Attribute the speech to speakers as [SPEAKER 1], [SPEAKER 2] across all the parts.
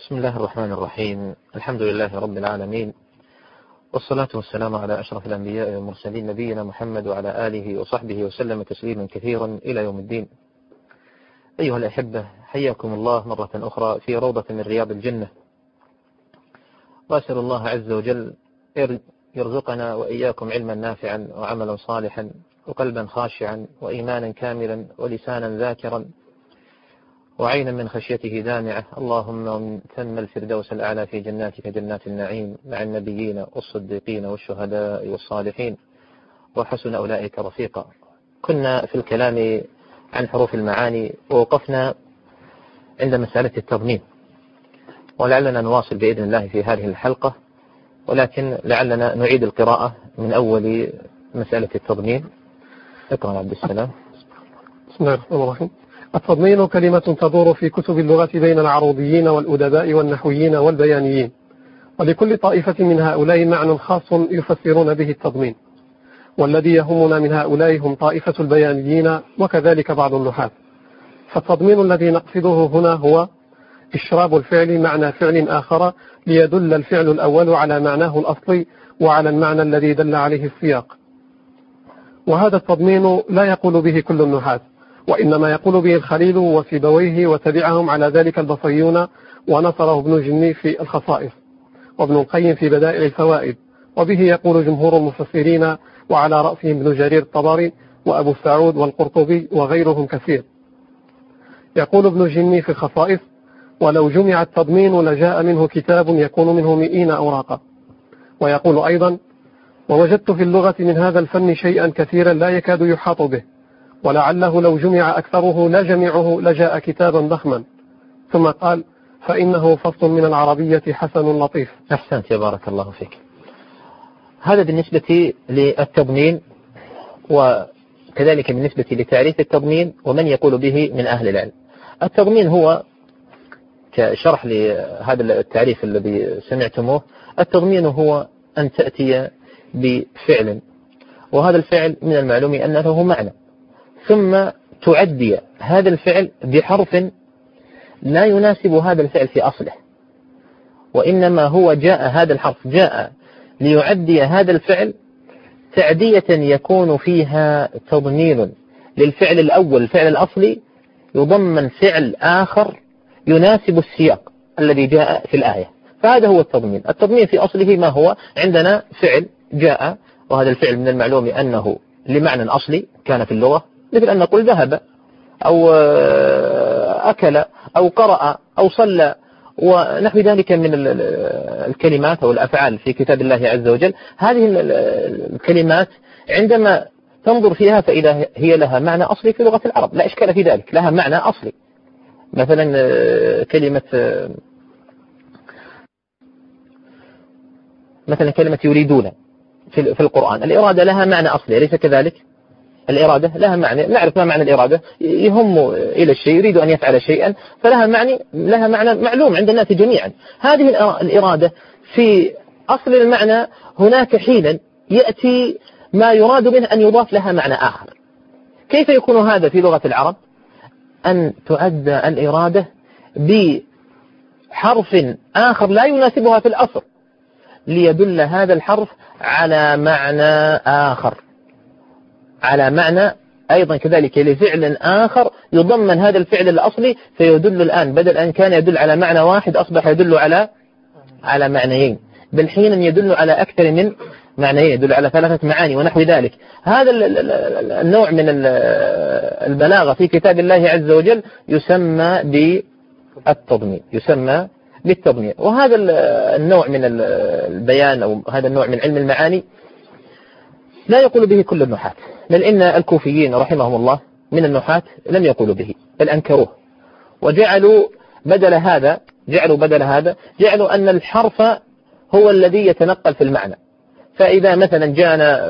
[SPEAKER 1] بسم الله الرحمن الرحيم. الحمد لله رب العالمين. والصلاة والسلام على أشرف الأنبياء والمرسلين نبينا محمد وعلى آله وصحبه وسلم تسليما كثيرا إلى يوم الدين. أيها الأحبة حياكم الله مرة أخرى في روضة من رياض الجنة. وأسأل الله عز وجل يرزقنا وإياكم علما نافعا وعملا صالحا وقلبا خاشعا وإيمانا كاملا ولسانا ذاكرا. وعينا من خشيته دامعة. اللهم ثم الفردوس الأعلى في جناتك جنات النعيم مع النبيين والصديقين والشهداء والصالحين وحسن أولئك رفيقا. كنا في الكلام عن حروف المعاني ووقفنا عند مسألة التضمين. ولعلنا نواصل بإذن الله في هذه الحلقة ولكن لعلنا نعيد القراءة من أول مسألة التضمين. اقرأ عبد السلام.
[SPEAKER 2] بسم الله الرحمن الرحيم. التضمين كلمة تدور في كتب اللغة بين العروضيين والأدباء والنحويين والبيانيين. ولكل طائفة من هؤلاء معنى خاص يفسرون به التضمين. والذي يهمنا من هؤلاء هم طائفة البيانيين وكذلك بعض النحاة. فالتضمين الذي نقصده هنا هو إشراب الفعل معنى فعل آخر ليدل الفعل الأول على معناه الأصلي وعلى المعنى الذي دل عليه السياق. وهذا التضمين لا يقول به كل النحاة. وإنما يقول به الخليل وسيبويه وتبعهم على ذلك البصريون ونصره ابن جني في الخصائص وابن القيم في بدائع الفوائد وبه يقول جمهور المفسرين وعلى رأسهم ابن جرير الطبري وأبو سعود والقرطبي وغيرهم كثير. يقول ابن جني في الخصائص ولو جمع التضمين لجاء منه كتاب يكون منه مئين أوراقا ويقول أيضا ووجدت في اللغة من هذا الفن شيئا كثيرا لا يكاد يحاط به ولعله لو جمع أكثره لا جميعه لجاء كتابا ضخما. ثم قال فإنه فصل من العربية حسن لطيف.
[SPEAKER 1] أحسنت يا بارك الله فيك. هذا بالنسبة للتضمين وكذلك بالنسبة لتعريف التضمين ومن يقول به من أهل العلم. التضمين هو كشرح لهذا التعريف الذي سمعتموه التضمين هو أن تأتي بفعل. وهذا الفعل من المعلوم أن له معنى. ثم تعدي هذا الفعل بحرف لا يناسب هذا الفعل في أصله وإنما هو جاء هذا الحرف جاء ليعدي هذا الفعل تعدية يكون فيها تضمين للفعل الأول الفعل الأصلي يضمن فعل آخر يناسب السياق الذي جاء في الآية فهذا هو التضمين التضمين في أصله ما هو؟ عندنا فعل جاء وهذا الفعل من المعلوم أنه لمعنى أصلي كان في اللغة مثل أن نقول ذهب أو أكل أو قرأ أو صلى ونحو ذلك من الكلمات أو الأفعال في كتاب الله عز وجل. هذه الكلمات عندما تنظر فيها فإذا هي لها معنى أصلي في لغة العرب. لا إشكال في ذلك لها معنى أصلي. مثلا كلمة مثلا كلمة يريدون في القرآن. الإرادة لها معنى أصلي أليس كذلك؟ الإرادة لها معنى نعرف ما معنى الإرادة. يهم إلى الشيء يريد أن يفعل شيئا فلها معنى لها معنى معلوم عند الناس جميعا. هذه الإرادة. في أصل المعنى هناك حينا يأتي ما يراد منه أن يضاف لها معنى آخر. كيف يكون هذا في لغة العرب؟ أن تؤدى الإرادة بحرف آخر لا يناسبها في الأصل ليدل هذا الحرف على معنى آخر. على معنى أيضا كذلك لفعل آخر يضمن هذا الفعل الأصلي فيدل الآن بدل أن كان يدل على معنى واحد أصبح يدل على على معنيين. بل حينا يدل على أكثر من معنيين يدل على ثلاثة معاني ونحو ذلك. هذا النوع من البلاغة في كتاب الله عز وجل يسمى بالتضمين يسمى بالتضمين. وهذا النوع من البيان أو هذا النوع من علم المعاني لا يقول به كل النحاة. بل إن الكوفيين رحمهم الله من النحاة لم يقولوا به بل أنكروه. وجعلوا بدل هذا جعلوا بدل هذا جعلوا أن الحرف هو الذي يتنقل في المعنى. فإذا مثلا جاءنا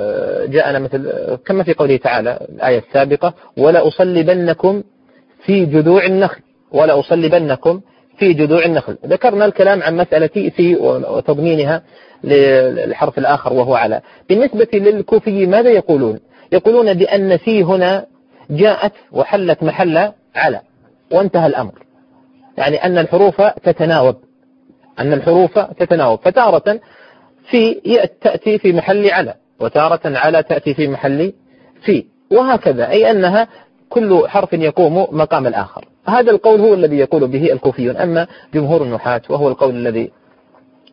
[SPEAKER 1] جاءنا مثل كما في قوله تعالى الآية السابقة ولا أصلبنكم في جذوع النخل ولا أصلبنكم في جذوع النخل. ذكرنا الكلام عن مسألة في وتضمينها للحرف الآخر وهو على. بالنسبة للكوفي ماذا يقولون؟ يقولون بأن في هنا جاءت وحلت محل على وانتهى الأمر. يعني أن الحروف تتناوب. أن الحروف تتناوب. فتارة في تأتي في محل على وتارة على تأتي في محل في. وهكذا أي أنها كل حرف يقوم مقام الآخر. هذا القول هو الذي يقول به الكوفيون. أما جمهور النحاة وهو القول الذي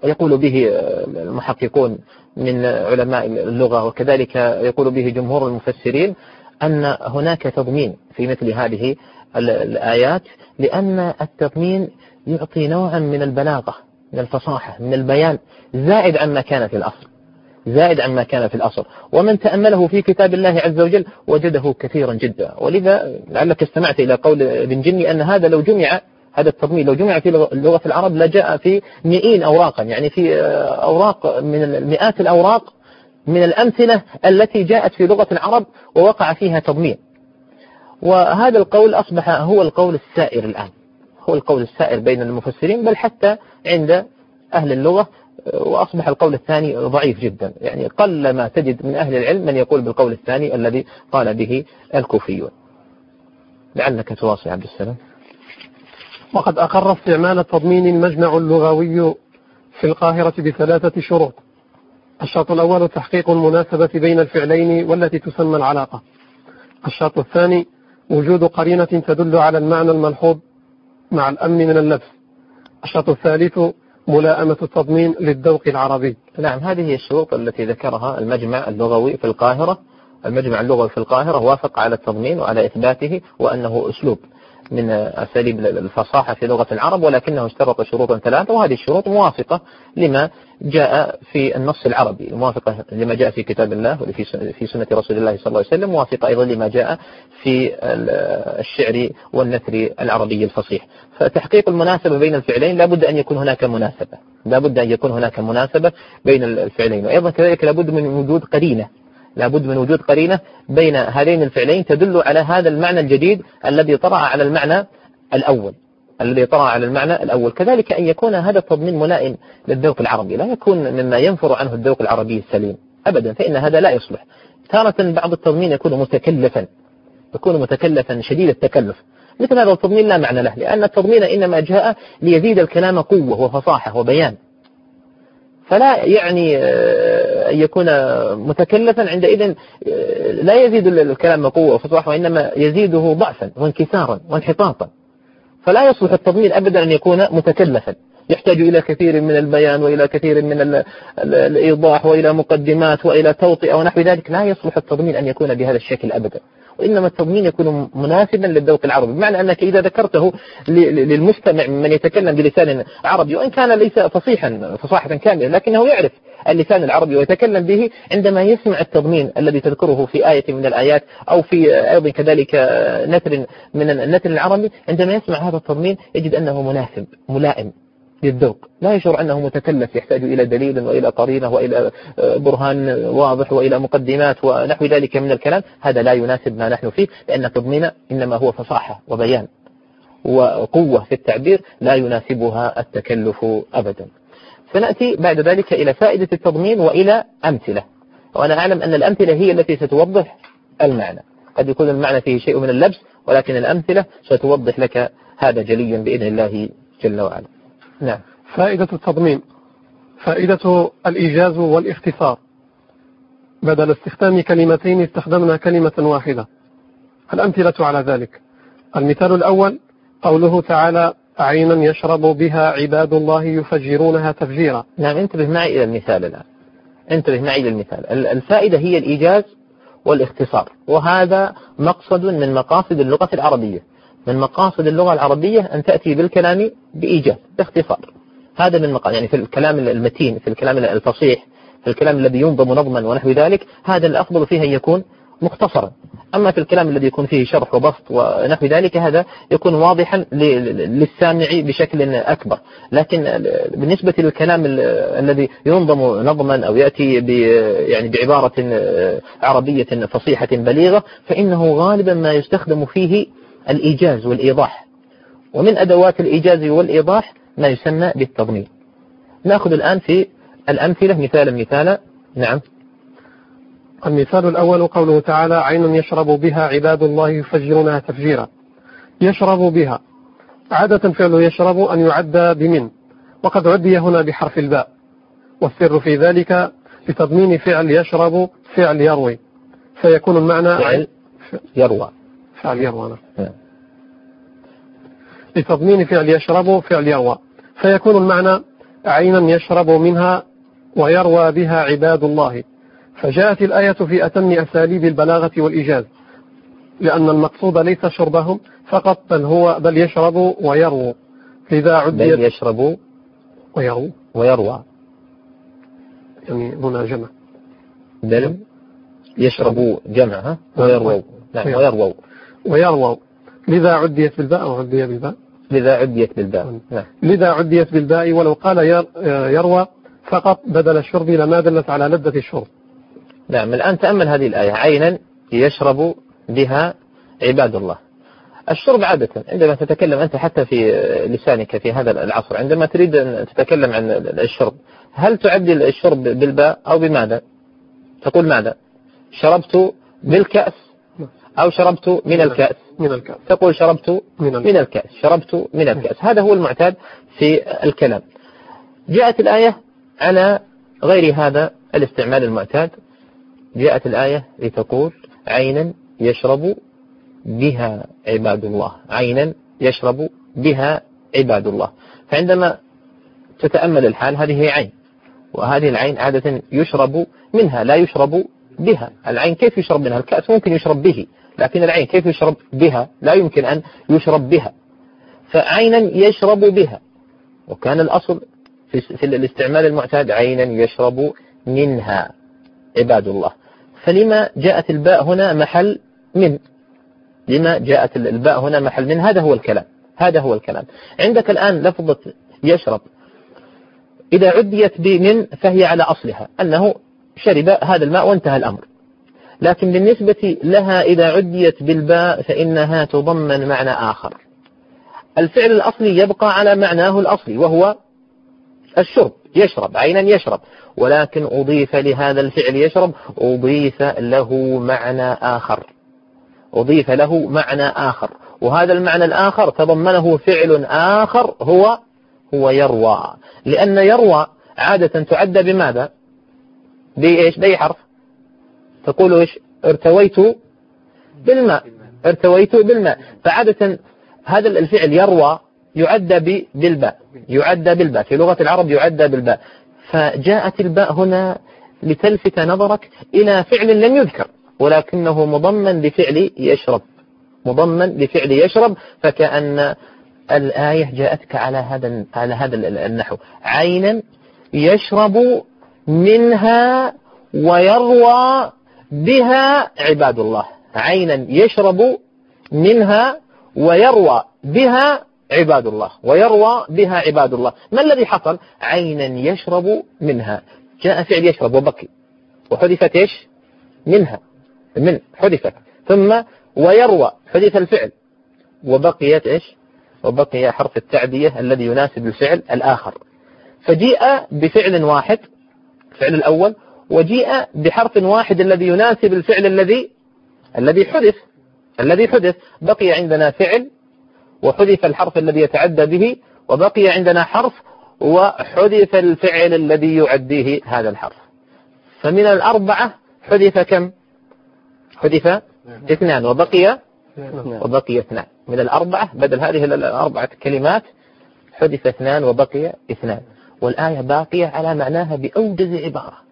[SPEAKER 1] يقول به المحققون من علماء اللغة وكذلك يقول به جمهور المفسرين أن هناك تضمين في مثل هذه الآيات لأن التضمين يعطي نوعا من البلاغة من الفصاحة من البيان زائد عما كان في الأصل زائد عما كان في الأصل. ومن تأمله في كتاب الله عز وجل وجده كثيرا جدا. ولذا لعلك استمعت إلى قول ابن جني أن هذا لو جمع هذا التضمين. لو جمع في لغة العرب لجاء في مئين أوراقا. يعني في أوراق من المئات الأوراق من الأمثلة التي جاءت في لغة العرب ووقع فيها تضمين. وهذا القول أصبح هو القول السائر الآن. هو القول السائر بين المفسرين بل حتى عند أهل اللغة وأصبح القول الثاني ضعيف جدا. يعني قل ما تجد من أهل العلم من يقول بالقول الثاني الذي قال به الكوفيون. لعلك تواصل عبد السلام.
[SPEAKER 2] وقد أقر استعمال التضمين المجمع اللغوي في القاهرة بثلاثة شروط. الشرط الأول تحقيق المناسبة بين الفعلين والتي تسمى العلاقة. الشرط الثاني وجود قرينة تدل على المعنى الملحوظ مع الأمن من اللبس. الشرط الثالث ملائمة التضمين للذوق العربي.
[SPEAKER 1] نعم هذه هي الشروط التي ذكرها المجمع اللغوي في القاهرة. المجمع اللغوي في القاهرة وافق على التضمين وعلى إثباته وأنه أسلوب. من أساليب الفصاحة في لغة العرب ولكنه اشترط شروطا ثلاثة وهذه الشروط موافقة لما جاء في النص العربي موافقة لما جاء في كتاب الله وفي سنة رسول الله صلى الله عليه وسلم موافقة أيضا لما جاء في الشعر والنثر العربي الفصيح. فتحقيق المناسبة بين الفعلين لابد أن يكون هناك مناسبة لابد أن يكون هناك مناسبة بين الفعلين وأيضا كذلك لابد من وجود قرينة. لابد من وجود قرينة بين هذين الفعلين تدل على هذا المعنى الجديد الذي طرأ على المعنى الأول. الذي طرأ على المعنى الأول. كذلك أن يكون هذا التضمين ملائم للذوق العربي. لا يكون مما ينفر عنه الذوق العربي السليم. أبدا فإن هذا لا يصلح. تارة بعض التضمين يكون متكلفا. يكون متكلفا شديد التكلف. مثل هذا التضمين لا معنى له لأن التضمين إنما جاء ليزيد الكلام قوة وفصاحة وبيان. فلا يعني آه، أن يكون متكلفا عندئذ آه، لا يزيد الكلام قوة وفصاحة وإنما يزيده ضعفا وانكسارا وانحطاطا. فلا يصلح التضمين أبدا أن يكون متكلفا. يحتاج إلى كثير من البيان وإلى كثير من الإيضاح وإلى مقدمات وإلى توطئة ونحو ذلك. لا يصلح التضمين أن يكون بهذا الشكل أبدا. وإنما التضمين يكون مناسبا للذوق العربي. بمعنى أنك إذا ذكرته للمستمع من يتكلم بلسان عربي وإن كان ليس فصيحا فصاحة كاملة لكنه يعرف اللسان العربي ويتكلم به عندما يسمع التضمين الذي تذكره في آية من الآيات أو في أيضا كذلك نثر من النثر العربي عندما يسمع هذا التضمين يجد أنه مناسب ملائم. للذوق. لا يشعر أنه متكلف يحتاج إلى دليل وإلى قرينة وإلى آه، برهان واضح وإلى مقدمات ونحو ذلك من الكلام. هذا لا يناسب ما نحن فيه لأن تضمين إنما هو فصاحة وبيان وقوة في التعبير لا يناسبها التكلف أبدا. سنأتي بعد ذلك إلى فائدة التضمين وإلى أمثلة. وأنا أعلم أن الأمثلة هي التي ستوضح المعنى. قد يكون المعنى فيه شيء من اللبس ولكن الأمثلة ستوضح لك هذا جليا بإذن الله جل وعلا.
[SPEAKER 2] نعم. فائدة التضمين فائدة الإيجاز والاختصار. بدل استخدام كلمتين استخدمنا كلمة واحدة. الأمثلة على ذلك. المثال الأول قوله تعالى عينا يشرب بها عباد الله يفجرونها تفجيرا.
[SPEAKER 1] نعم انتبه معي إلى المثال الآن. انتبه معي إلى المثال. الفائدة هي الإيجاز والاختصار. وهذا مقصد من مقاصد اللغة العربية. من مقاصد اللغة العربية أن تأتي بالكلام بإيجاز باختصار. هذا من مقاصد يعني في الكلام المتين في الكلام الفصيح في الكلام الذي ينظم نظما ونحو ذلك هذا الأفضل فيه أن يكون مختصرا. أما في الكلام الذي يكون فيه شرح وبسط ونحو ذلك هذا يكون واضحا للسامع بشكل أكبر. لكن بالنسبة للكلام الذي ينظم نظما أو يأتي يعني بعبارة عربية فصيحة بليغة فإنه غالبا ما يستخدم فيه الإيجاز والإيضاح. ومن أدوات الإيجاز والإيضاح ما يسمى بالتضمين. نأخذ الآن في الأمثلة مثالا مثالا. نعم.
[SPEAKER 2] المثال الأول قوله تعالى عين يشرب بها عباد الله يفجرونها تفجيرا. يشرب بها. عادة فعل يشرب أن يعد بمن. وقد عدي هنا بحرف الباء. والسر في ذلك بتضمين فعل يشرب فعل يروي. فيكون المعنى
[SPEAKER 1] فعل يروى.
[SPEAKER 2] فعل يروى نعم.
[SPEAKER 1] نعم.
[SPEAKER 2] لتضمين فعل يشرب فعل يروى. فيكون المعنى عينا يشرب منها ويروى بها عباد الله. فجاءت الآية في أتم أساليب البلاغة والإيجاز. لأن المقصود ليس شربهم فقط بل هو بل يشرب ويروى. لذا
[SPEAKER 1] بل
[SPEAKER 2] عديت
[SPEAKER 1] يشرب
[SPEAKER 2] ويروى.
[SPEAKER 1] ويروى.
[SPEAKER 2] يعني هنا جمع.
[SPEAKER 1] بل يشرب جمع ها ويرووا نعم
[SPEAKER 2] ويرووا.
[SPEAKER 1] ويرووا
[SPEAKER 2] ويروى. لذا عديت بالباء أو عدي بالباء؟
[SPEAKER 1] لذا عديت بالباء. نعم.
[SPEAKER 2] لذا عديت بالباء ولو قال ير- يروى فقط بدل الشرب لما دلت على لذة الشرب.
[SPEAKER 1] نعم الآن تأمل هذه الآية. عينا يشرب بها عباد الله. الشرب عادة عندما تتكلم أنت حتى في لسانك في هذا العصر عندما تريد أن تتكلم عن الشرب هل تعدل الشرب بالباء أو بماذا؟ تقول ماذا؟ شربت بالكأس. أو شربت من الكأس.
[SPEAKER 2] من الكأس.
[SPEAKER 1] تقول شربت
[SPEAKER 2] من الكأس.
[SPEAKER 1] من الكأس. شربت من الكأس. هذا هو المعتاد في الكلام. جاءت الآية على غير هذا الاستعمال المعتاد. جاءت الآية لتقول عينا يشرب بها عباد الله. عينا يشرب بها عباد الله. فعندما تتأمل الحال هذه عين. وهذه العين عادة يشرب منها لا يشرب بها. العين كيف يشرب منها؟ الكأس ممكن يشرب به. لكن العين كيف يشرب بها؟ لا يمكن أن يشرب بها. فعينا يشرب بها. وكان الأصل في, الاستعمال المعتاد عينا يشرب منها عباد الله. فلما جاءت الباء هنا محل من؟ لما جاءت الباء هنا محل من؟ هذا هو الكلام. هذا هو الكلام. عندك الآن لفظة يشرب. إذا عديت بمن فهي على أصلها أنه شرب هذا الماء وانتهى الأمر. لكن بالنسبة لها إذا عديت بالباء فإنها تضمن معنى آخر. الفعل الأصلي يبقى على معناه الأصلي وهو الشرب يشرب عينا يشرب. ولكن أضيف لهذا الفعل يشرب أضيف له معنى آخر. أضيف له معنى آخر. وهذا المعنى الآخر تضمنه فعل آخر هو هو يروى. لأن يروى عادة تعد بماذا؟ بإيش؟ بأي حرف تقول إيش؟ ارتويت بالماء. ارتويت بالماء. فعادة هذا الفعل يروى يعد ب- بالباء. يعد بالباء. في لغة العرب يعد بالباء. فجاءت الباء هنا لتلفت نظرك إلى فعل لم يذكر ولكنه مضمن لفعل يشرب. مضمن لفعل يشرب فكأن الآية جاءتك على هذا على هذا النحو. عينا يشرب منها ويروى بها عباد الله. عينا يشرب منها ويروى بها عباد الله. ويروى بها عباد الله. ما الذي حصل؟ عينا يشرب منها. جاء فعل يشرب وبكي. وحذفت إيش؟ منها. من حذفت. ثم ويروى. حذف الفعل. وبقيت إيش؟ وبقي حرف التعدية الذي يناسب الفعل الآخر. فجيء بفعل واحد الفعل الأول وجيء بحرف واحد الذي يناسب الفعل الذي الذي حذف الذي حذف. بقي عندنا فعل وحذف الحرف الذي يتعدى به وبقي عندنا حرف وحذف الفعل الذي يعديه هذا الحرف. فمن الأربعة حذف كم؟ حذف اثنان. وبقي وبقي اثنان. من الأربعة بدل هذه الأربعة كلمات حذف اثنان وبقي اثنان. والآية باقية على معناها بأوجز عبارة.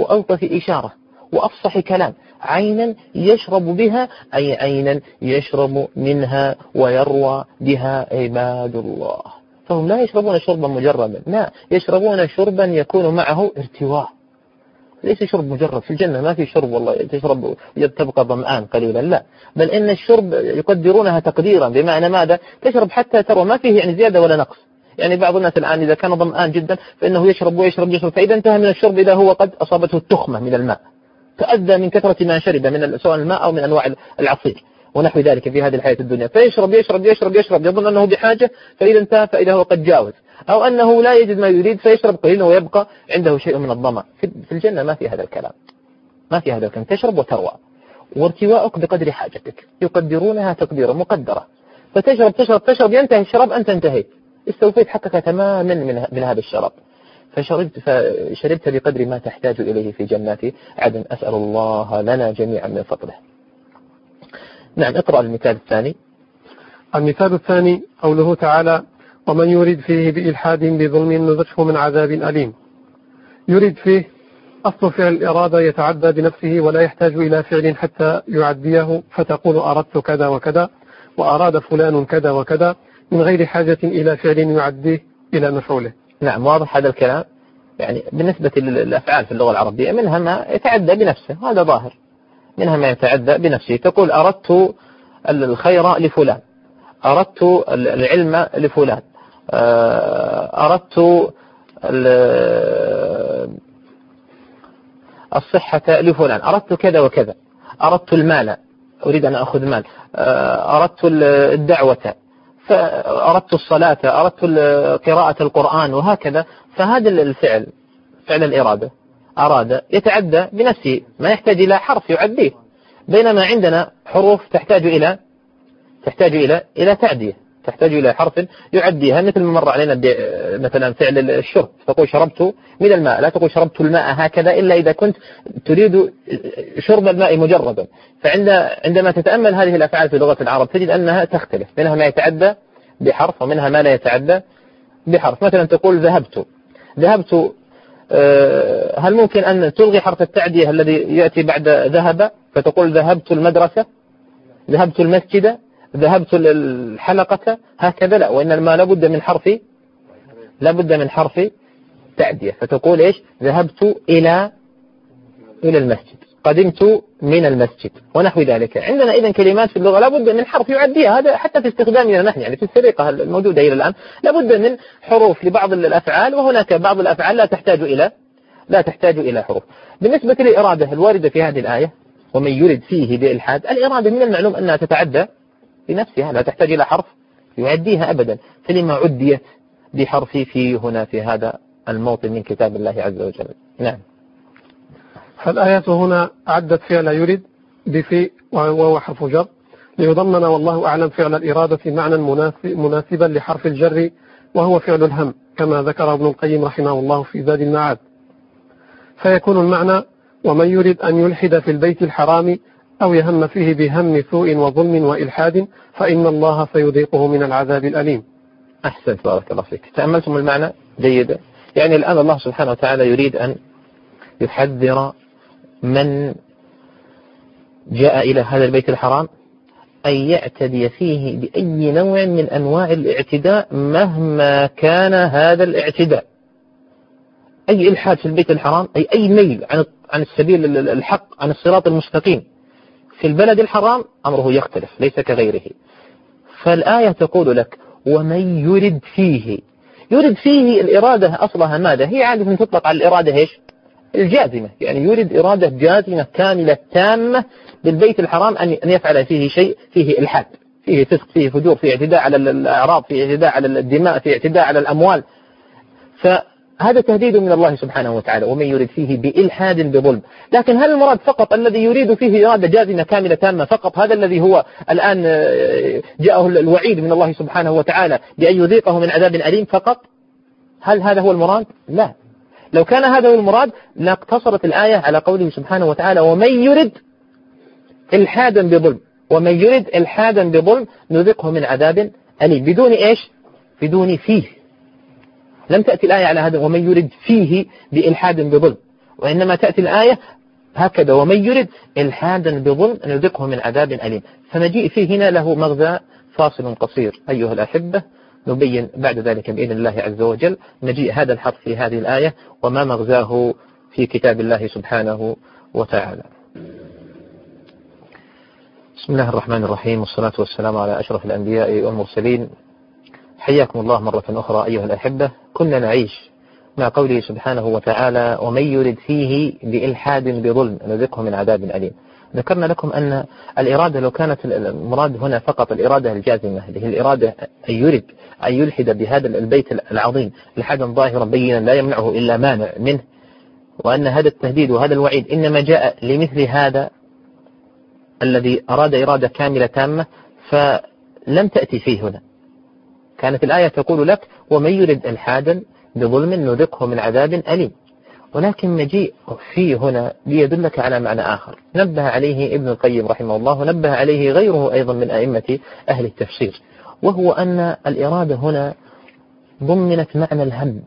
[SPEAKER 1] وألطف إشارة وأفصح كلام. عينا يشرب بها أي عينا يشرب منها ويروى بها عباد الله. فهم لا يشربون شربا مجردا لا يشربون شربا يكون معه ارتواء. ليس شرب مجرد في الجنة ما في شرب والله تشرب تبقى ظمآن قليلا لا. بل إن الشرب يقدرونها تقديرا بمعنى ماذا؟ تشرب حتى تروى ما فيه يعني زيادة ولا نقص. يعني بعض الناس الآن إذا كان ظمآن جدا فإنه يشرب ويشرب يشرب فإذا انتهى من الشرب إذا هو قد أصابته التخمة من الماء تأذى من كثرة ما شرب من سواء الماء أو من أنواع العصير ونحو ذلك في هذه الحياة الدنيا. فيشرب يشرب يشرب يشرب يظن أنه بحاجة فإذا انتهى فإذا هو قد جاوز. أو أنه لا يجد ما يريد فيشرب قليلا ويبقى عنده شيء من الظمأ في الجنة ما في هذا الكلام. ما في هذا الكلام. تشرب وتروى. وارتواءك بقدر حاجتك. يقدرونها تقديرا مقدرة. فتشرب تشرب تشرب ينتهي الشراب أنت انتهيت. استوفيت حقك تماما من, من هذا الشراب فشربت فشربت بقدر ما تحتاج إليه في جنات عدن أسأل الله لنا جميعا من فضله. نعم اقرأ المثال الثاني.
[SPEAKER 2] المثال الثاني قوله تعالى ومن يريد فيه بإلحاد بظلم نزجه من عذاب أليم. يريد فيه أصل فعل الإرادة يتعدى بنفسه ولا يحتاج إلى فعل حتى يعديه فتقول أردت كذا وكذا وأراد فلان كذا وكذا. من غير حاجة إلى فعل يعديه إلى مفعوله.
[SPEAKER 1] نعم واضح هذا الكلام. يعني بالنسبة للأفعال في اللغة العربية منها ما يتعدى بنفسه هذا ظاهر. منها ما يتعدى بنفسه. تقول أردت الخير لفلان أردت العلم لفلان آه، أردت الصحة لفلان أردت كذا وكذا أردت المال أريد أن أخذ مال آه، أردت الدعوة. فأردت الصلاة أردت قراءة القرآن وهكذا فهذا الفعل فعل الإرادة. أراد يتعدى بنفسه ما يحتاج إلى حرف يعديه. بينما عندنا حروف تحتاج إلى تحتاج إلى إلى تعدية تحتاج إلى حرف يعديها مثل ما مر علينا مثلا فعل الشرب. تقول شربت من الماء. لا تقول شربت الماء هكذا إلا إذا كنت تريد شرب الماء مجردا. فعند عندما تتأمل هذه الأفعال في لغة العرب تجد أنها تختلف. منها ما يتعدى بحرف ومنها ما لا يتعدى بحرف. مثلا تقول ذهبت. ذهبت آه، هل ممكن أن تلغي حرف التعدية الذي يأتي بعد ذهب؟ فتقول ذهبت المدرسة ذهبت المسجد ذهبت الحلقة هكذا لا وإنما لابد من حرف لابد من حرف تعدية. فتقول إيش؟ ذهبت إلى إلى المسجد. قدمت من المسجد ونحو ذلك. عندنا إذا كلمات في اللغة لابد من حرف يعديها. هذا حتى في استخدامنا نحن يعني في السرقة الموجودة إلى الآن لابد من حروف لبعض الأفعال وهناك بعض الأفعال لا تحتاج إلى لا تحتاج إلى حروف. بالنسبة للإرادة الواردة في هذه الآية ومن يرد فيه بإلحاد الإرادة من المعلوم أنها تتعدى بنفسها لا تحتاج إلى حرف يعديها أبدا. فلما عديت بحرف في هنا في هذا الموطن من كتاب الله عز وجل. نعم.
[SPEAKER 2] فالآية هنا عدت فعل يريد؟ بفي وهو حرف جر. ليضمن والله أعلم فعل الإرادة معنى مناسبا لحرف الجر وهو فعل الهم كما ذكر ابن القيم رحمه الله في زاد المعاد. فيكون المعنى ومن يريد أن يلحد في البيت الحرام أو يهم فيه بهم سوء وظلم وإلحاد فإن الله سيذيقه من العذاب الأليم.
[SPEAKER 1] أحسنت بارك الله فيك. تأملتم المعنى؟ جيدا يعني الآن الله سبحانه وتعالى يريد أن يحذر من جاء إلى هذا البيت الحرام أن يعتدي فيه بأي نوع من أنواع الاعتداء مهما كان هذا الاعتداء. أي إلحاد في البيت الحرام أي أي ميل عن عن السبيل الحق عن الصراط المستقيم. في البلد الحرام أمره يختلف ليس كغيره. فالآية تقول لك ومن يرد فيه؟ يرد فيه الإرادة أصلها ماذا؟ هي عادة تطلق على الإرادة إيش؟ الجازمة. يعني يريد إرادة جازمة كاملة تامة بالبيت الحرام أن يفعل فيه شيء فيه إلحاد فيه فسق فيه فجور فيه اعتداء على الأعراض فيه اعتداء على الدماء فيه اعتداء على الأموال. فهذا تهديد من الله سبحانه وتعالى ومن يريد فيه بإلحاد بظلم. لكن هل المراد فقط الذي يريد فيه إرادة جازمة كاملة تامة فقط هذا الذي هو الآن آه، جاءه الوعيد من الله سبحانه وتعالى بأن يذيقه من عذاب أليم فقط؟ هل هذا هو المراد؟ لا. لو كان هذا هو المراد لاقتصرت الآية على قوله سبحانه وتعالى ومن يرد إلحادا بظلم ومن يرد إلحادا بظلم نذقه من عذاب أليم. بدون إيش؟ بدون فيه. لم تأتي الآية على هذا ومن يرد فيه بإلحاد بظلم. وإنما تأتي الآية هكذا ومن يرد إلحادا بظلم نذقه من عذاب أليم. فمجيء فيه هنا له مغزى فاصل قصير. أيها الأحبة نبين بعد ذلك بإذن الله عز وجل مجيء هذا الحرف في هذه الآية وما مغزاه في كتاب الله سبحانه وتعالى. بسم الله الرحمن الرحيم والصلاة والسلام على أشرف الأنبياء والمرسلين. حياكم الله مرة أخرى أيها الأحبة. كنا نعيش مع قوله سبحانه وتعالى ومن يرد فيه بإلحاد بظلم. نذقه من عذاب أليم. ذكرنا لكم أن الإرادة لو كانت المراد هنا فقط الإرادة الجازمة هذه الإرادة أن يرد أن يلحد بهذا البيت العظيم لحدا ظاهرا بينا لا يمنعه إلا مانع منه. وأن هذا التهديد وهذا الوعيد إنما جاء لمثل هذا الذي أراد إرادة كاملة تامة فلم تأتي فيه هنا. كانت الآية تقول لك ومن يرد إلحادا بظلم نذقه من عذاب أليم. ولكن مجيء في هنا ليدلك على معنى آخر. نبه عليه ابن القيم رحمه الله ونبه عليه غيره أيضا من أئمة أهل التفسير وهو أن الإرادة هنا ضمنت معنى الهم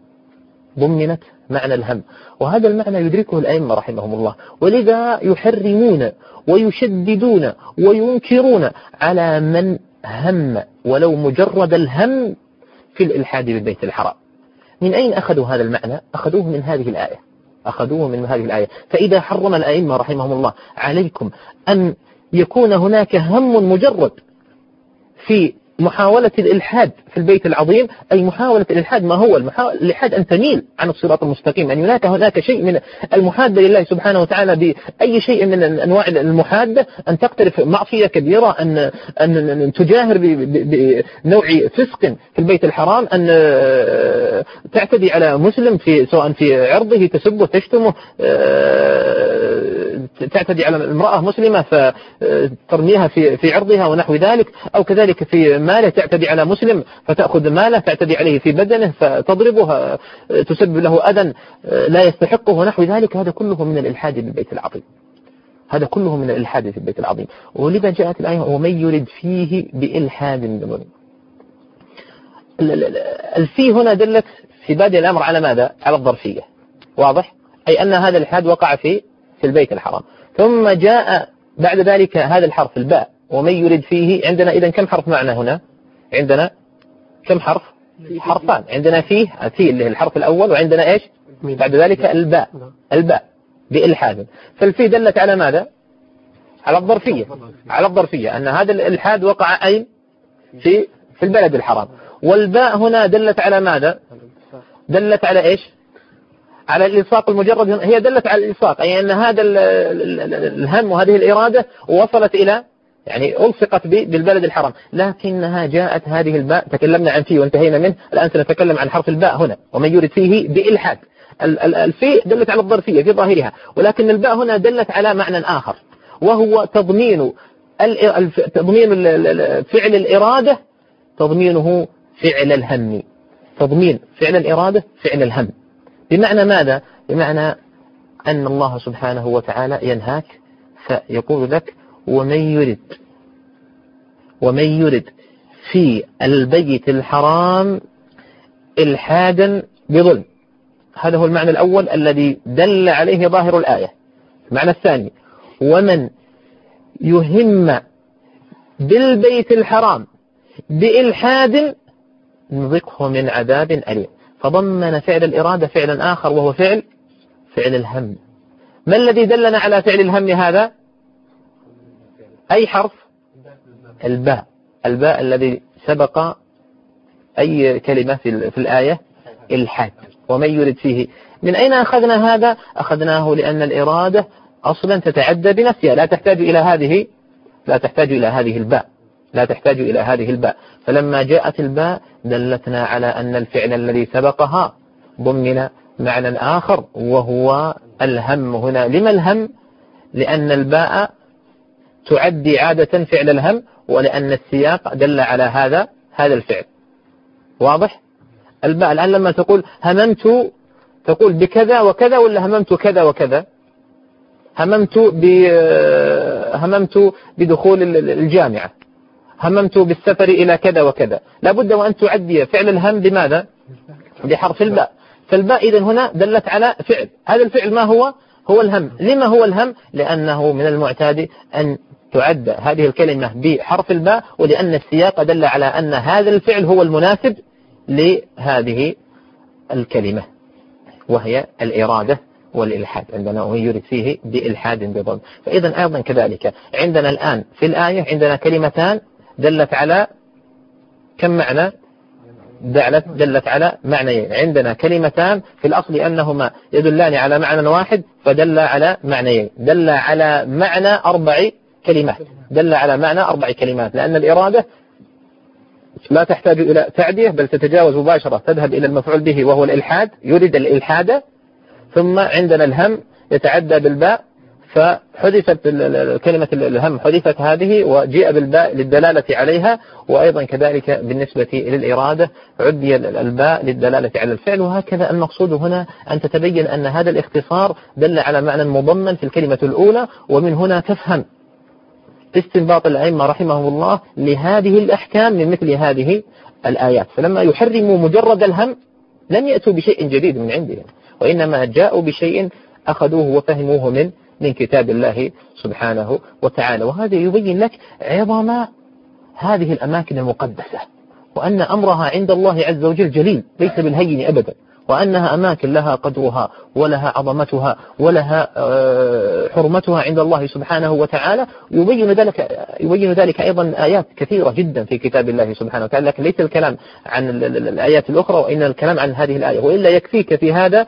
[SPEAKER 1] ضمنت معنى الهم وهذا المعنى يدركه الأئمة رحمهم الله. ولذا يحرمون ويشددون وينكرون على من هم ولو مجرد الهم في الإلحاد بالبيت الحرام. من أين أخذوا هذا المعنى؟ أخذوه من هذه الآية. أخذوه من هذه الآية. فإذا حرم الأئمة رحمهم الله عليكم أن يكون هناك هم مجرد في محاولة الإلحاد في البيت العظيم أي محاولة الإلحاد ما هو الإلحاد أن تميل عن الصراط المستقيم أن هناك هناك شيء من المحادة لله سبحانه وتعالى بأي شيء من أنواع المحادة أن تقترف معصية كبيرة أن أن تجاهر بنوع فسق في البيت الحرام أن تعتدي على مسلم في سواء في عرضه تسبه تشتمه تعتدي على امرأة مسلمة فترميها في في عرضها ونحو ذلك أو كذلك في ماله تعتدي على مسلم فتأخذ ماله تعتدي عليه في بدنه فتضربه تسبب له أذى لا يستحقه ونحو ذلك. هذا كله من الإلحاد بالبيت العظيم. هذا كله من الإلحاد في البيت العظيم. ولذا جاءت الآية ومن يرد فيه بإلحاد بظلم الفي هنا دلت في بادئ الأمر على ماذا؟ على الظرفية. واضح؟ أي أن هذا الإلحاد وقع في في البيت الحرام. ثم جاء بعد ذلك هذا الحرف الباء. ومن يرد فيه عندنا إذا كم حرف معنى هنا؟ عندنا كم حرف؟ حرفان. عندنا فيه فيه اللي هي الحرف الأول وعندنا إيش؟ بعد ذلك الباء. الباء بإلحاد. فالفي دلت على ماذا؟ على الظرفية. على الظرفية أن هذا الإلحاد وقع أين؟ في في البلد الحرام. والباء هنا دلت على ماذا؟ دلت على إيش؟ على الإلصاق المجرد. هي دلت على الإلصاق أي أن هذا الهم وهذه الإرادة وصلت إلى يعني ألصقت بالبلد الحرام. لكنها جاءت هذه الباء تكلمنا عن فيه وانتهينا منه الآن سنتكلم عن حرف الباء هنا ومن يرد فيه بإلحاد. الفي دلت على الظرفية في ظاهرها ولكن الباء هنا دلت على معنى آخر وهو تضمين تضمين فعل الإرادة تضمينه فعل الهم. تضمين فعل الإرادة فعل الهم. بمعنى ماذا؟ بمعنى أن الله سبحانه وتعالى ينهاك فيقول لك ومن يرد ومن يرد في البيت الحرام إلحادا بظلم. هذا هو المعنى الأول الذي دل عليه ظاهر الآية. المعنى الثاني ومن يهم بالبيت الحرام بإلحاد نذقه من عذاب أليم. فضمن فعل الإرادة فعلا آخر وهو فعل فعل الهم. ما الذي دلنا على فعل الهم هذا؟ أي حرف؟ الباء. الباء الذي سبق أي كلمة في الآية؟ الحاد. ومن يرد فيه؟ من أين أخذنا هذا؟ أخذناه لأن الإرادة أصلا تتعدى بنفسها. لا تحتاج إلى هذه لا تحتاج إلى هذه الباء. لا تحتاج إلى هذه الباء. فلما جاءت الباء دلتنا على أن الفعل الذي سبقها ضمن معنى آخر وهو الهم هنا. لما الهم؟ لأن الباء تعدي عادة فعل الهم ولأن السياق دل على هذا هذا الفعل. واضح؟ الباء الآن لما تقول هممت تقول بكذا وكذا ولا هممت كذا وكذا؟ هممت ب هممت بدخول الجامعة. هممت بالسفر إلى كذا وكذا. لابد وأن تعدي فعل الهم بماذا؟ بحرف الباء فالباء إذن هنا دلت على فعل. هذا الفعل ما هو؟ هو الهم. لما هو الهم؟ لأنه من المعتاد أن تعد هذه الكلمة بحرف الباء ولأن السياق دل على أن هذا الفعل هو المناسب لهذه الكلمة وهي الإرادة والإلحاد. عندنا ومن يريد فيه بإلحاد بظلم فإذا أيضا كذلك عندنا الآن في الآية عندنا كلمتان دلت على كم معنى؟ دلت, دلت على معنيين. عندنا كلمتان في الأصل أنهما يدلان على معنى واحد فدل على معنيين. دل على معنى أربع كلمات. دل على معنى أربع كلمات لأن الإرادة لا تحتاج إلى تعدية بل تتجاوز مباشرة تذهب إلى المفعول به وهو الإلحاد يريد الإلحاد ثم عندنا الهم يتعدى بالباء فحذفت كلمة الهم حذفت هذه وجيء بالباء للدلالة عليها وأيضا كذلك بالنسبة للإرادة عدي الباء للدلالة على الفعل وهكذا المقصود هنا أن تتبين أن هذا الاختصار دل على معنى مضمن في الكلمة الأولى ومن هنا تفهم استنباط الأئمة رحمهم الله لهذه الأحكام من مثل هذه الآيات. فلما يحرموا مجرد الهم لم يأتوا بشيء جديد من عندهم وإنما جاءوا بشيء أخذوه وفهموه من من كتاب الله سبحانه وتعالى. وهذا يبين لك عظم هذه الأماكن المقدسة وأن أمرها عند الله عز وجل جليل ليس بالهين أبدا. وأنها أماكن لها قدرها ولها عظمتها ولها آه، حرمتها عند الله سبحانه وتعالى. يبين ذلك يبين ذلك أيضا آيات كثيرة جدا في كتاب الله سبحانه وتعالى لكن ليس الكلام عن الآيات الأخرى وإن الكلام عن هذه الآية. وإلا يكفيك في هذا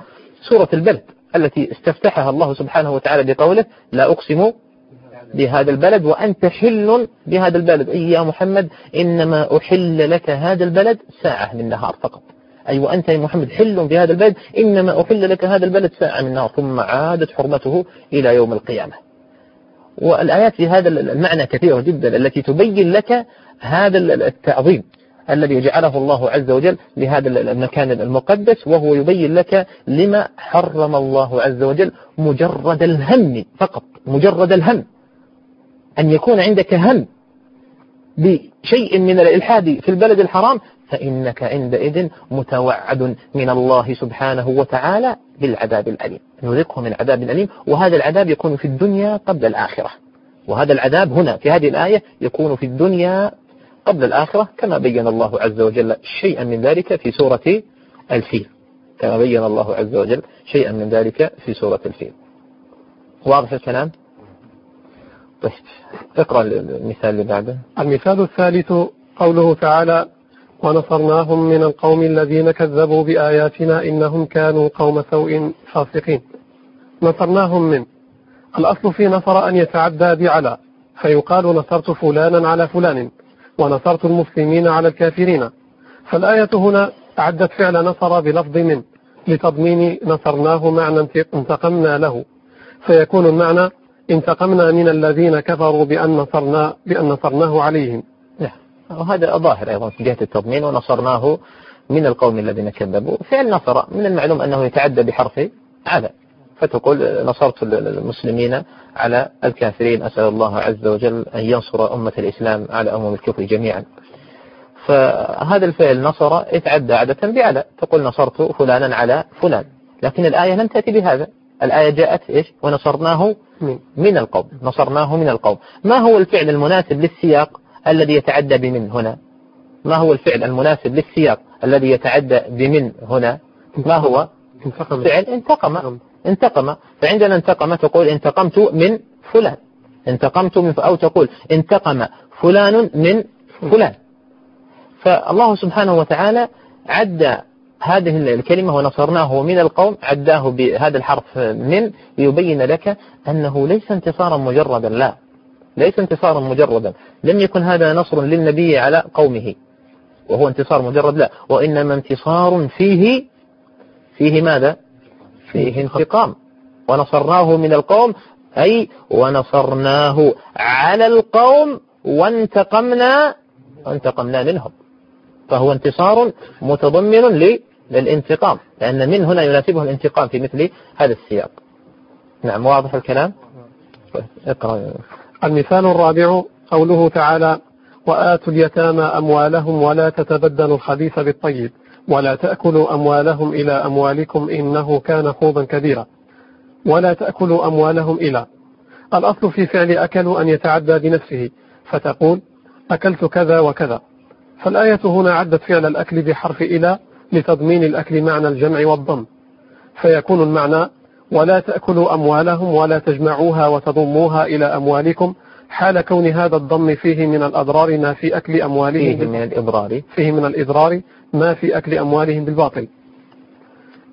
[SPEAKER 1] سورة البلد التي استفتحها الله سبحانه وتعالى بقوله لا أقسم بهذا البلد وأنت حل بهذا البلد. أي يا محمد إنما أحل لك هذا البلد ساعة من نهار فقط. أي وأنت يا محمد حل بهذا البلد إنما أحل لك هذا البلد ساعة من نهار ثم عادت حرمته إلى يوم القيامة. والآيات في هذا المعنى كثيرة جدا التي تبين لك هذا التعظيم الذي جعله الله عز وجل لهذا المكان المقدس وهو يبين لك لما حرم الله عز وجل مجرد الهم فقط مجرد الهم. أن يكون عندك هم بشيء من الإلحاد في البلد الحرام فإنك عندئذ متوعد من الله سبحانه وتعالى بالعذاب الأليم. نذقه من عذاب أليم وهذا العذاب يكون في الدنيا قبل الآخرة. وهذا العذاب هنا في هذه الآية يكون في الدنيا قبل الآخرة كما بين الله عز وجل شيئا من ذلك في سورة الفيل. كما بين الله عز وجل شيئا من ذلك في سورة الفيل. واضح الكلام؟ طيب اقرأ المثال اللي بعده.
[SPEAKER 2] المثال الثالث قوله تعالى ونصرناهم من القوم الذين كذبوا بآياتنا إنهم كانوا قوم سوء فاسقين. نصرناهم من. الأصل في نصر أن يتعدى بعلى فيقال نصرت فلانا على فلان ونصرت المسلمين على الكافرين. فالآية هنا أعدت فعل نصر بلفظ من لتضمين نصرناه معنى انتقمنا له. فيكون المعنى انتقمنا من الذين كفروا بأن نصرنا بأن نصرناه عليهم.
[SPEAKER 1] وهذا ظاهر أيضا في جهة التضمين ونصرناه من القوم الذين كذبوا. فعل نصر من المعلوم أنه يتعدى بحرف على فتقول نصرت المسلمين على الكافرين. أسأل الله عز وجل أن ينصر أمة الإسلام على أمم الكفر جميعا. فهذا الفعل نصر يتعدى عادة بعلى تقول نصرت فلانا على فلان. لكن الآية لم تأتي بهذا. الآية جاءت إيش؟ ونصرناه من القوم. نصرناه من القوم. ما هو الفعل المناسب للسياق؟ الذي يتعدى بمن هنا؟ ما هو الفعل المناسب للسياق الذي يتعدى بمن هنا؟ ما هو؟ فعل انتقم. انتقم. فعندنا انتقم تقول انتقمت من فلان. انتقمت من أو تقول انتقم فلان من فلان. فالله سبحانه وتعالى عد هذه الكلمة ونصرناه من القوم عداه بهذا الحرف من ليبين لك أنه ليس انتصارا مجردا لا. ليس انتصارا مجردا. لم يكن هذا نصر للنبي على قومه. وهو انتصار مجرد لا. وإنما انتصار فيه فيه ماذا؟ فيه انتقام. ونصرناه من القوم أي ونصرناه على القوم وانتقمنا وانتقمنا منهم. فهو انتصار متضمن للانتقام. لأن من هنا يناسبه الانتقام في مثل هذا السياق. نعم واضح الكلام؟
[SPEAKER 2] اقرأ. المثال الرابع قوله تعالى وآتوا اليتامى أموالهم ولا تتبدلوا الخبيث بالطيب ولا تأكلوا أموالهم إلى أموالكم إنه كان خوضا كبيرا. ولا تأكلوا أموالهم إلى. الأصل في فعل أكلوا أن يتعدى بنفسه فتقول أكلت كذا وكذا. فالآية هنا عدت فعل الأكل بحرف إلى لتضمين الأكل معنى الجمع والضم فيكون المعنى ولا تأكلوا أموالهم ولا تجمعوها وتضموها إلى أموالكم حال كون هذا الضم فيه من الأضرار ما في أكل أموالهم
[SPEAKER 1] فيه من الإضرار.
[SPEAKER 2] فيه من الإضرار ما في أكل أموالهم بالباطل.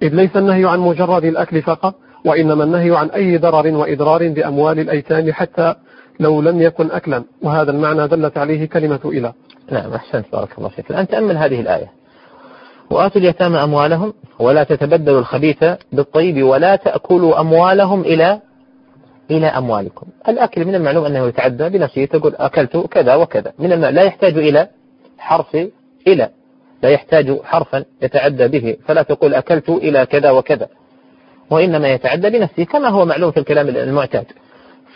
[SPEAKER 2] إذ ليس النهي عن مجرد الأكل فقط وإنما النهي عن أي ضرر وإضرار بأموال الأيتام حتى لو لم يكن أكلا. وهذا المعنى دلت عليه كلمة إلى
[SPEAKER 1] نعم أحسنت بارك الله فيك. الآن تأمل هذه الآية. وآتوا اليتامى أموالهم ولا تتبدلوا الخبيث بالطيب ولا تأكلوا أموالهم إلى إلى أموالكم. الأكل من المعلوم أنه يتعدى بنفسه تقول أكلت كذا وكذا. من لا يحتاج إلى حرف إلى لا يحتاج حرفا يتعدى به. فلا تقول أكلت إلى كذا وكذا. وإنما يتعدى بنفسه كما هو معلوم في الكلام المعتاد.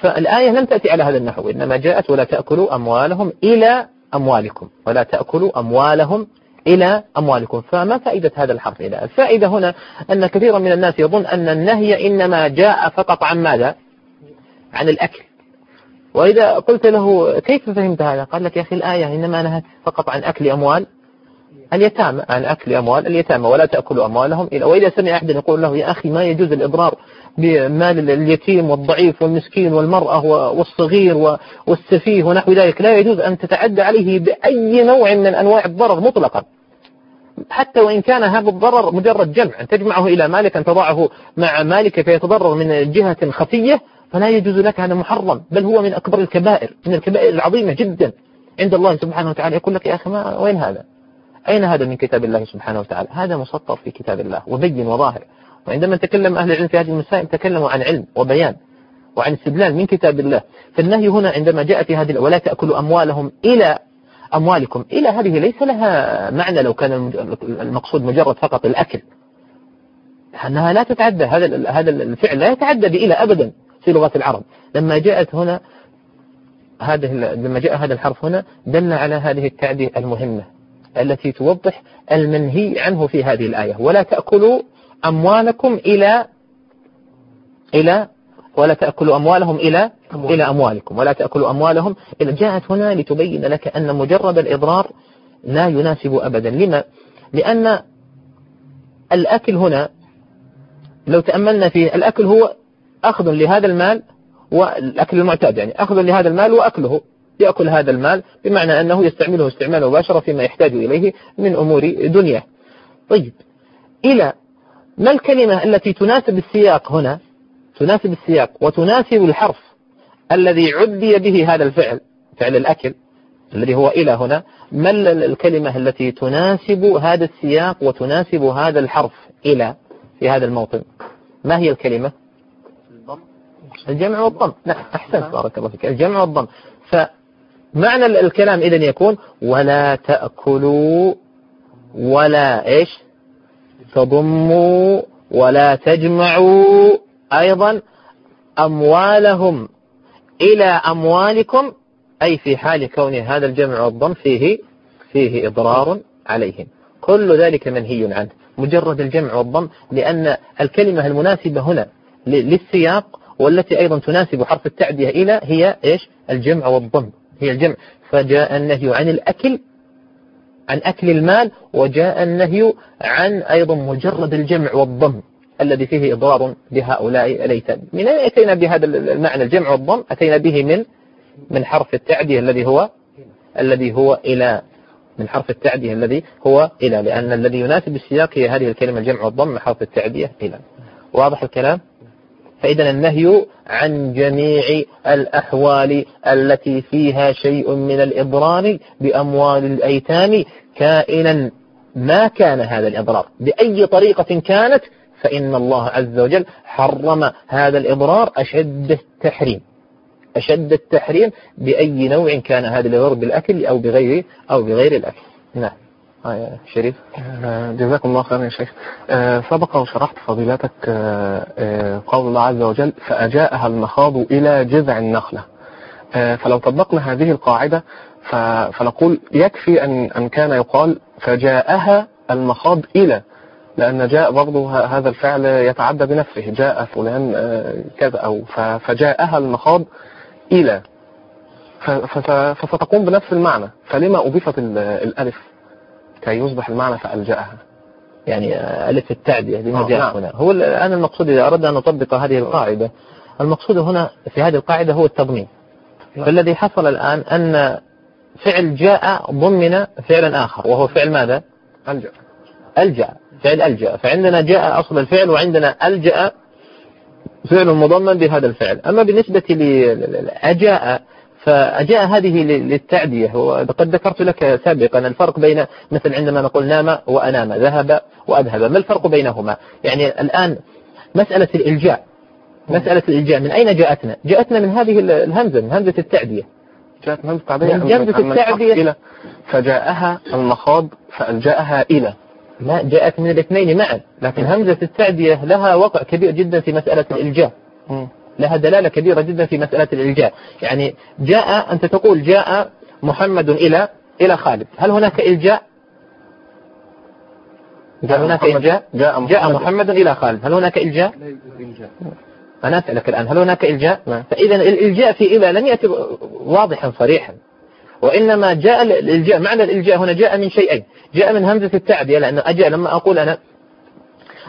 [SPEAKER 1] فالآية لم تأتي على هذا النحو إنما جاءت ولا تأكلوا أموالهم إلى أموالكم. ولا تأكلوا أموالهم إلى أموالكم. فما فائدة هذا الحرف إلى؟ الفائدة هنا أن كثيرا من الناس يظن أن النهي إنما جاء فقط عن ماذا؟ عن الأكل. وإذا قلت له كيف فهمت هذا؟ قال لك يا أخي الآية إنما نهت فقط عن أكل أموال اليتامى عن أكل أموال اليتامى ولا تأكلوا أموالهم إلا وإذا سمع أحد يقول له يا أخي ما يجوز الإضرار بمال اليتيم والضعيف والمسكين والمرأة والصغير والسفيه ونحو ذلك؟ لا يجوز أن تتعدى عليه بأي نوع من أنواع الضرر مطلقا. حتى وإن كان هذا الضرر مجرد جمع أن تجمعه إلى مالك أن تضعه مع مالك فيتضرر من جهة خفية فلا يجوز لك هذا محرم بل هو من أكبر الكبائر من الكبائر العظيمة جدا. عند الله سبحانه وتعالى يقول لك يا أخي ما وين هذا؟ أين هذا من كتاب الله سبحانه وتعالى؟ هذا مسطر في كتاب الله وبين وظاهر. وعندما تكلم أهل العلم في هذه المسائل تكلموا عن علم وبيان وعن استدلال من كتاب الله. فالنهي هنا عندما جاء في هذه ولا تأكلوا أموالهم إلى أموالكم. إلى هذه ليس لها معنى لو كان المقصود مجرد فقط الأكل. أنها لا تتعدى. هذا هذا الفعل لا يتعدى بإلى أبدا في لغة العرب. لما جاءت هنا هذه لما جاء هذا الحرف هنا دل على هذه التعدية المهمة التي توضح المنهي عنه في هذه الآية. ولا تأكلوا أموالكم إلى إلى ولا تأكلوا أموالهم إلى أموال. إلى أموالكم. ولا تأكلوا أموالهم إلى جاءت هنا لتبين لك أن مجرد الإضرار لا يناسب أبدا. لما؟ لأن الأكل هنا لو تأملنا فيه الأكل هو أخذ لهذا المال والأكل المعتاد يعني أخذ لهذا المال وأكله. يأكل هذا المال بمعنى أنه يستعمله استعمالا مباشرة فيما يحتاج إليه من أمور دنيا. طيب إلى ما الكلمة التي تناسب السياق هنا؟ تناسب السياق وتناسب الحرف الذي عدي به هذا الفعل فعل الأكل الذي هو إلى هنا ما الكلمة التي تناسب هذا السياق وتناسب هذا الحرف إلى في هذا الموطن؟ ما هي الكلمة؟ الجمع والضم. نعم أحسنت بارك الله فيك. الجمع والضم. فمعنى الكلام إذن يكون ولا تأكلوا ولا إيش؟ تضموا ولا تجمعوا. أيضا أموالهم إلى أموالكم أي في حال كون هذا الجمع والضم فيه فيه إضرار عليهم. كل ذلك منهي عنه. مجرد الجمع والضم لأن الكلمة المناسبة هنا للسياق والتي أيضا تناسب حرف التعدية إلى هي إيش؟ الجمع والضم. هي الجمع. فجاء النهي عن الأكل عن أكل المال وجاء النهي عن أيضا مجرد الجمع والضم. الذي فيه إضرار بهؤلاء الأيتام من أين أتينا بهذا المعنى؟ الجمع والضم أتينا به من من حرف التعدية الذي هو الذي هو إلى من حرف التعدية الذي هو إلى. لأن الذي يناسب السياق هي هذه الكلمة الجمع والضم حرف التعدية إلى. واضح الكلام؟ فإذا النهي عن جميع الأحوال التي فيها شيء من الإضرار بأموال الأيتام كائنا ما كان هذا الإضرار. بأي طريقة كانت فإن الله عز وجل حرم هذا الإضرار أشد التحريم. أشد التحريم بأي نوع كان هذا الإضرار بالأكل أو بغير أو بغير الأكل. نعم. آه شريف.
[SPEAKER 3] آه، جزاكم الله خيرا يا شيخ. آه، سبق وشرحت فضيلتك قول الله عز وجل فأجاءها المخاض إلى جذع النخلة. فلو طبقنا هذه القاعدة فنقول يكفي أن أن كان يقال فجاءها المخاض إلى لأن جاء برضه هذا الفعل يتعدى بنفسه جاء فلان كذا أو فجاءها المخاض إلى. فستقوم بنفس المعنى. فلما أضيفت الألف؟ كي يصبح المعنى فألجأها.
[SPEAKER 1] يعني ألف التعدية لما جاء نعم. هنا. هو الآن المقصود إذا أردنا أن نطبق هذه القاعدة المقصود هنا في هذه القاعدة هو التضمين. نعم. فالذي حصل الآن أن فعل جاء ضمن فعلا آخر وهو فعل ماذا؟
[SPEAKER 3] ألجأ.
[SPEAKER 1] ألجأ فعل ألجأ. فعندنا جاء أصل الفعل وعندنا ألجأ فعل مضمن بهذا الفعل. أما بالنسبة لأجاء فأجاء هذه للتعدية. وقد ذكرت لك سابقا الفرق بين مثل عندما نقول نام وأنام ذهب وأذهب. ما الفرق بينهما؟ يعني الآن مسألة الإلجاء. مسألة الإلجاء من أين جاءتنا؟ جاءتنا من هذه ال- الهمزة من همزة التعدية.
[SPEAKER 3] جاءت من التعدية
[SPEAKER 1] من
[SPEAKER 3] من
[SPEAKER 1] التعدية.
[SPEAKER 3] فجاءها المخاض فألجأها إلى.
[SPEAKER 1] لا جاءت من الاثنين معا. لكن همزة التعدية لها وقع كبير جدا في مسألة الإلجاء. لها دلالة كبيرة جدا في مسألة الإلجاء. يعني جاء أنت تقول جاء محمد إلى إلى خالد. هل هناك إلجاء؟ هل هناك إلجاء؟
[SPEAKER 3] جاء محمد,
[SPEAKER 1] جاء محمد. إلى خالد. هل هناك إلجاء. أنا أسألك الآن هل هناك إلجاء؟
[SPEAKER 3] نعم.
[SPEAKER 1] فإذا الإلجاء في إلى لم يأتي واضحا صريحا. وإنما جاء الإلجاء معنى الإلجاء هنا جاء من شيئين. جاء من همزة التعدية لأنه أجاء لما أقول أنا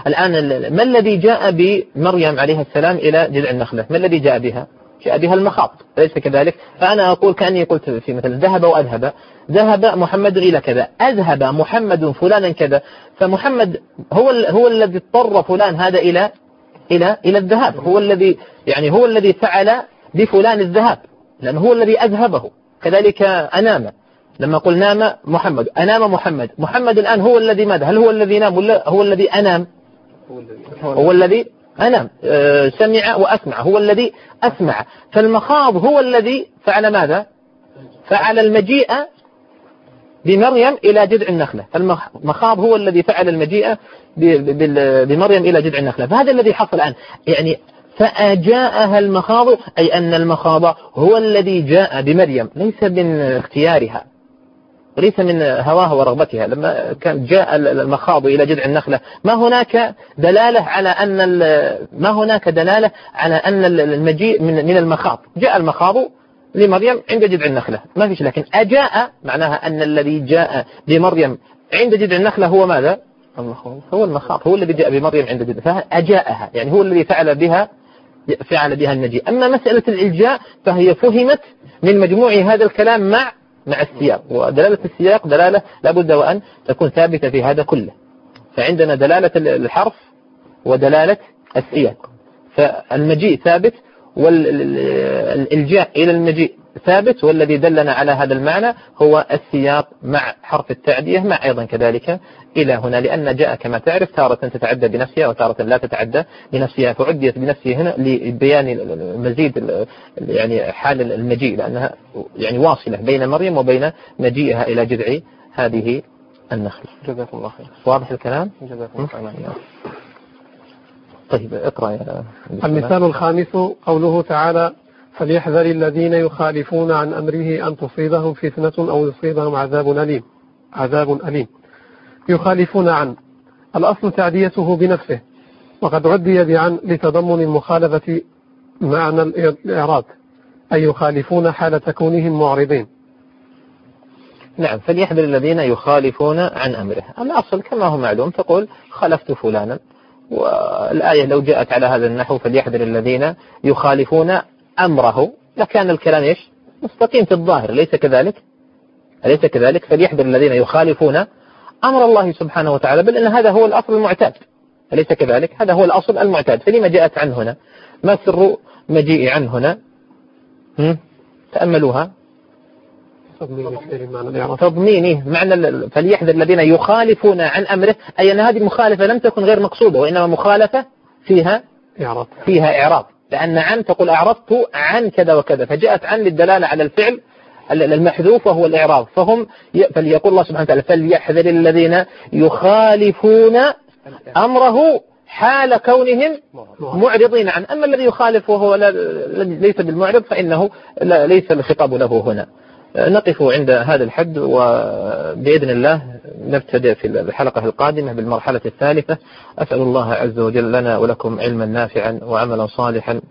[SPEAKER 1] الآن ال- ما الذي جاء بمريم عليه السلام إلى جذع النخلة؟ ما الذي جاء بها؟ جاء بها المخاض أليس كذلك؟ فأنا أقول كأني قلت في مثل ذهب وأذهب. ذهب محمد إلى كذا. أذهب محمد فلانا كذا. فمحمد هو هو الذي اضطر فلان هذا إلى إلى إلى الذهاب. هو الذي يعني هو الذي فعل بفلان الذهاب. لأنه هو الذي أذهبه. كذلك أنام. لما قل نام محمد. أنام محمد. محمد الآن هو الذي ماذا؟ هل هو الذي نام ولا هو الذي أنام؟ هو الذي أنام. آه، سمع وأسمع. هو الذي أسمع. فالمخاض هو الذي فعل ماذا؟ فعل المجيء بمريم إلى جذع النخلة. المخاض هو الذي فعل المجيء بمريم إلى جذع النخلة. فهذا الذي حصل الآن. يعني فأجاءها المخاض أي أن المخاض هو الذي جاء بمريم ليس من اختيارها وليس من هواها ورغبتها. لما كان جاء المخاض إلى جذع النخلة ما هناك دلالة على أن ما هناك دلالة على أن ال- المجيء من من المخاض. جاء المخاض لمريم عند جذع النخلة ما فيش لكن أجاء معناها أن الذي جاء بمريم عند جذع النخلة هو ماذا؟ هو المخاض هو الذي جاء بمريم عند جذع فأجاءها يعني هو الذي فعل بها فعل بها المجيء أما مسألة الإلجاء فهي فهمت من مجموع هذا الكلام مع مع السياق. ودلالة السياق دلالة لابد وأن تكون ثابتة في هذا كله. فعندنا دلالة الحرف ودلالة السياق. فالمجيء ثابت والإلجاء إلى المجيء. ثابت والذي دلنا على هذا المعنى هو السياق مع حرف التعدية مع أيضا كذلك إلى هنا لأن جاء كما تعرف تارة تتعدى بنفسها وتارة لا تتعدى بنفسها فعديت بنفسها هنا لبيان مزيد يعني حال المجيء لأنها يعني واصلة بين مريم وبين مجيئها إلى جذع هذه النخلة
[SPEAKER 3] جزاكم الله خير
[SPEAKER 1] واضح الكلام؟
[SPEAKER 3] جزاكم الله خير
[SPEAKER 1] طيب اقرأ يا
[SPEAKER 2] المثال الخامس قوله تعالى فليحذر الذين يخالفون عن أمره أن تصيبهم فتنة أو يصيبهم عذاب أليم. عذاب أليم. يخالفون عن. الأصل تعديته بنفسه. وقد عدي بعن لتضمن المخالفة معنى الإعراض. أي يخالفون حال كونهم معرضين.
[SPEAKER 1] نعم فليحذر الذين يخالفون عن أمره. الأصل كما هو معلوم تقول خلفت فلانا. والآية لو جاءت على هذا النحو فليحذر الذين يخالفون أمره. لكان الكلام إيش؟ مستقيم في الظاهر. ليس كذلك؟ أليس كذلك؟ فليحذر الذين يخالفون أمر الله سبحانه وتعالى بل أن هذا هو الأصل المعتاد. أليس كذلك؟ هذا هو الأصل المعتاد. فلما جاءت عن هنا؟ ما سر مجيء عن هنا؟ هم؟ تأملوها. تضمينه. معنى فليحذر الذين يخالفون عن أمره. أي أن هذه المخالفة لم تكن غير مقصودة وإنما مخالفة فيها
[SPEAKER 2] إعراض
[SPEAKER 1] فيها إعراض لأن عن تقول أعرضت عن كذا وكذا فجاءت عن للدلالة على الفعل ال- المحذوف وهو الإعراض فهم فليقول الله سبحانه وتعالى فليحذر الذين يخالفون أمره حال كونهم معرضين عن أما الذي يخالف وهو ليس بالمعرض فإنه ليس الخطاب له هنا. نقف عند هذا الحد وبإذن الله نبتدئ في الحلقة القادمة بالمرحلة الثالثة. أسأل الله عز وجل لنا ولكم علما نافعا وعملا صالحا.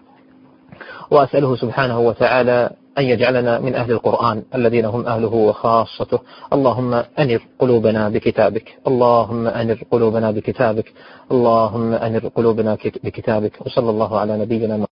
[SPEAKER 1] وأسأله سبحانه وتعالى أن يجعلنا من أهل القرآن الذين هم أهله وخاصته. اللهم أنر قلوبنا بكتابك. اللهم أنر قلوبنا بكتابك. اللهم أنر قلوبنا بكتابك. وصلى الله على نبينا محمد